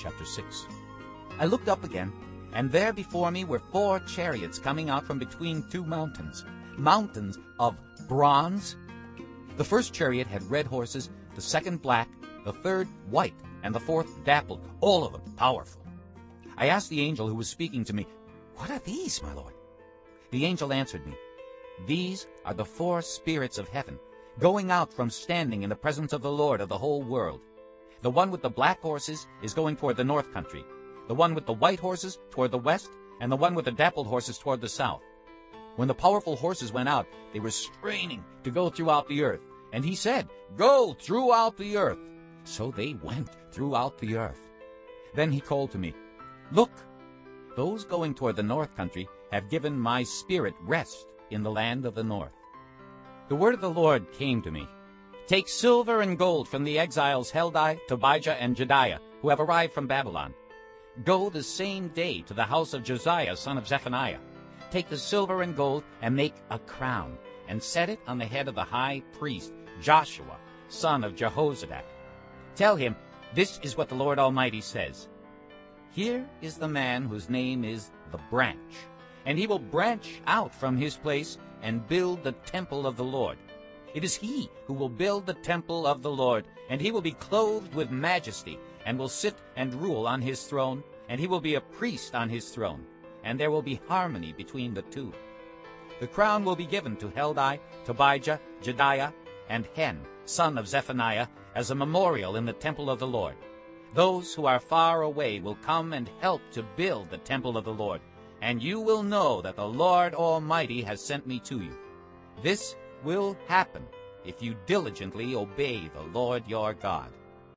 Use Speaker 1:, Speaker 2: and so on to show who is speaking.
Speaker 1: chapter 6. I looked up again, and there before me were four chariots coming out from between two mountains, mountains of bronze. The first chariot had red horses, the second black, the third white, and the fourth dappled, all of them powerful. I asked the angel who was speaking to me, What are these, my lord? The angel answered me, These are the four spirits of heaven, going out from standing in the presence of the Lord of the whole world. The one with the black horses is going toward the north country, the one with the white horses toward the west, and the one with the dappled horses toward the south. When the powerful horses went out, they were straining to go throughout the earth. And he said, Go throughout the earth. So they went throughout the earth. Then he called to me, Look, those going toward the north country have given my spirit rest in the land of the north. The word of the Lord came to me. Take silver and gold from the exiles Heldai, Tobijah, and Jedaiah, who have arrived from Babylon. Go the same day to the house of Josiah, son of Zephaniah. Take the silver and gold and make a crown, and set it on the head of the high priest, Joshua, son of Jehozadak. Tell him, this is what the Lord Almighty says. Here is the man whose name is the branch, and he will branch out from his place and build the temple of the Lord. It is he who will build the temple of the Lord, and he will be clothed with majesty, and will sit and rule on his throne, and he will be a priest on his throne, and there will be harmony between the two. The crown will be given to Heldai, Tobijah, Jedaiah, and Hen, son of Zephaniah, as a memorial in the temple of the Lord. Those who are far away will come and help to build the temple of the Lord, and you will know that the Lord Almighty has sent me to you. This will happen if you diligently obey the Lord your God.